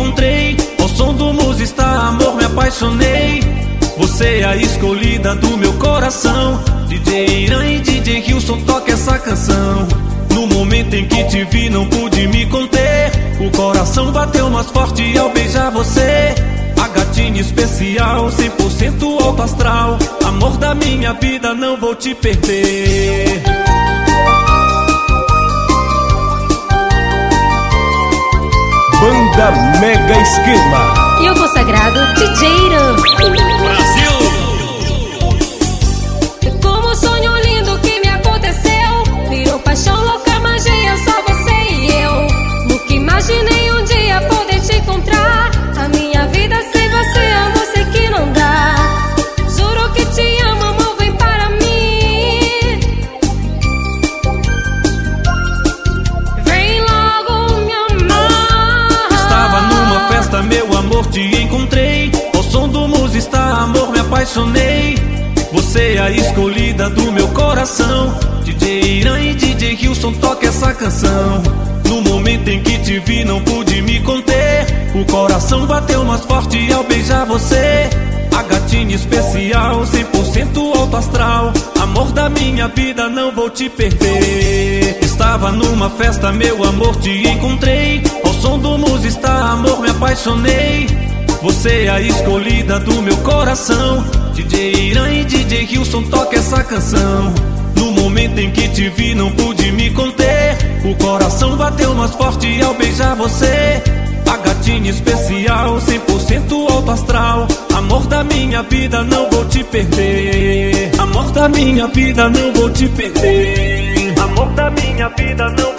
encontrei. Ao som do música está amor, me apaixonei. Você é a escolhida do meu coração. DJ Irã e DJ Hilson toca essa canção. No momento em que te vi, não pude me conter. O coração bateu mais forte ao beijar você. A gatinha especial, 100% alto astral. Amor da minha vida, não vou te perder. Banda Mega Esquema. E o consagrado DJ Irã. Apaixonei. Você é a escolhida do meu coração. DJ Irã e DJ Hilson toca essa canção. No momento em que te vi, não pude me conter. O coração bateu mais forte ao beijar você. A gatinha especial, 100% alto astral. Amor da minha vida, não vou te perder. Estava numa festa, meu amor, te encontrei. Ao som do música está amor, me apaixonei. Você é a escolhida do meu coração. DJ Irã e DJ Hilson toca essa canção. No momento em que te vi, não pude me conter. O coração bateu mais forte ao beijar você. A gatinha especial, 100% alto astral. Amor da minha vida, não vou te perder. Amor da minha vida, não vou te perder. Amor da minha vida, não.